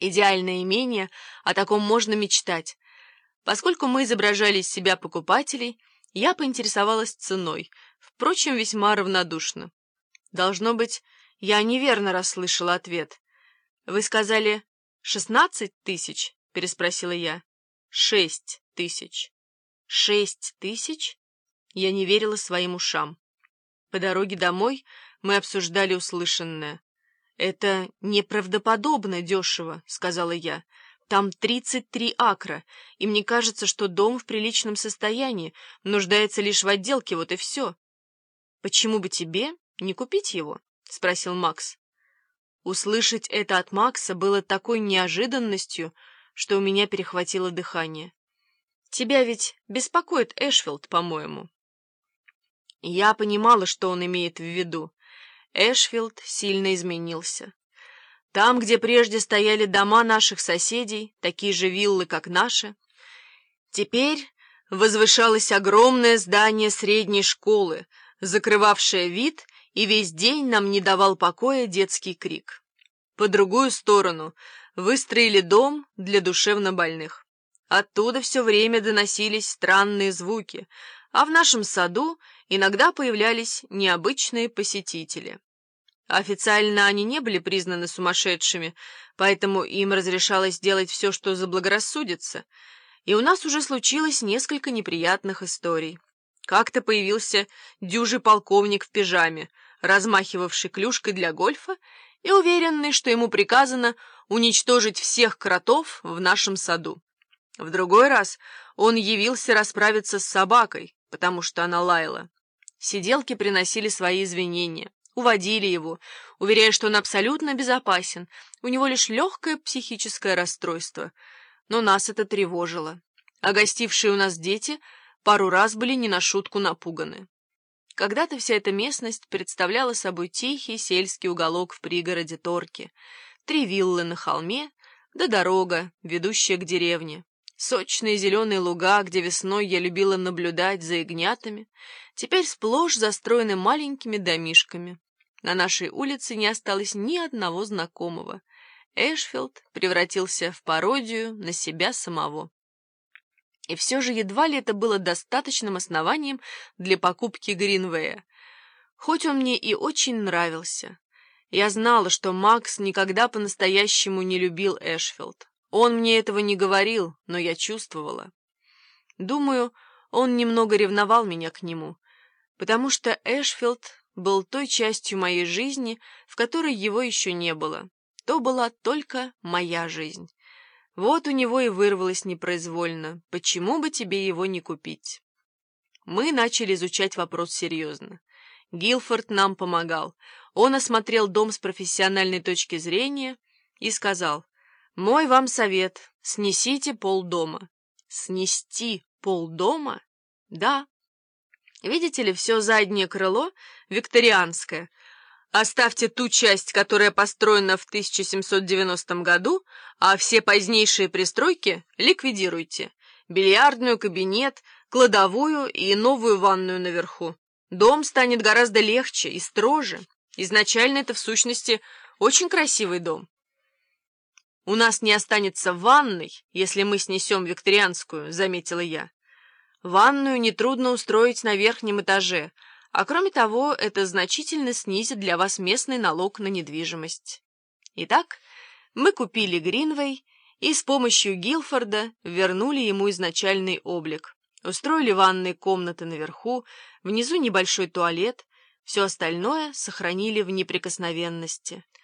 Идеальное имение, о таком можно мечтать. Поскольку мы изображали из себя покупателей, я поинтересовалась ценой, впрочем, весьма равнодушно. Должно быть, я неверно расслышала ответ. «Вы сказали шестнадцать тысяч?» — переспросила я. «Шесть тысяч». «Шесть тысяч?» Я не верила своим ушам. По дороге домой мы обсуждали услышанное. «Это неправдоподобно дешево», — сказала я. «Там тридцать три акра, и мне кажется, что дом в приличном состоянии, нуждается лишь в отделке, вот и все». «Почему бы тебе не купить его?» — спросил Макс. Услышать это от Макса было такой неожиданностью, что у меня перехватило дыхание. «Тебя ведь беспокоит Эшфилд, по-моему». Я понимала, что он имеет в виду. Эшфилд сильно изменился. Там, где прежде стояли дома наших соседей, такие же виллы, как наши, теперь возвышалось огромное здание средней школы, закрывавшее вид, и весь день нам не давал покоя детский крик. По другую сторону выстроили дом для душевнобольных. Оттуда все время доносились странные звуки, а в нашем саду иногда появлялись необычные посетители. Официально они не были признаны сумасшедшими, поэтому им разрешалось делать все, что заблагорассудится, и у нас уже случилось несколько неприятных историй. Как-то появился дюжий полковник в пижаме, размахивавший клюшкой для гольфа и уверенный, что ему приказано уничтожить всех кротов в нашем саду. В другой раз он явился расправиться с собакой, потому что она лаяла. Сиделки приносили свои извинения, уводили его, уверяя, что он абсолютно безопасен, у него лишь легкое психическое расстройство. Но нас это тревожило. А гостившие у нас дети пару раз были не на шутку напуганы. Когда-то вся эта местность представляла собой тихий сельский уголок в пригороде Торки, три виллы на холме, да дорога, ведущая к деревне. Сочные зеленые луга, где весной я любила наблюдать за ягнятами, теперь сплошь застроены маленькими домишками. На нашей улице не осталось ни одного знакомого. Эшфилд превратился в пародию на себя самого. И все же едва ли это было достаточным основанием для покупки Гринвея. Хоть он мне и очень нравился. Я знала, что Макс никогда по-настоящему не любил Эшфилд. Он мне этого не говорил, но я чувствовала. Думаю, он немного ревновал меня к нему, потому что Эшфилд был той частью моей жизни, в которой его еще не было. То была только моя жизнь. Вот у него и вырвалось непроизвольно. Почему бы тебе его не купить? Мы начали изучать вопрос серьезно. Гилфорд нам помогал. Он осмотрел дом с профессиональной точки зрения и сказал, мой вам совет — снесите полдома. Снести полдома? Да. Видите ли, все заднее крыло викторианское. Оставьте ту часть, которая построена в 1790 году, а все позднейшие пристройки ликвидируйте. Бильярдную, кабинет, кладовую и новую ванную наверху. Дом станет гораздо легче и строже. Изначально это, в сущности, очень красивый дом. «У нас не останется ванной, если мы снесем викторианскую», — заметила я. «Ванную нетрудно устроить на верхнем этаже, а кроме того, это значительно снизит для вас местный налог на недвижимость». Итак, мы купили Гринвей и с помощью Гилфорда вернули ему изначальный облик. Устроили ванные комнаты наверху, внизу небольшой туалет, все остальное сохранили в неприкосновенности —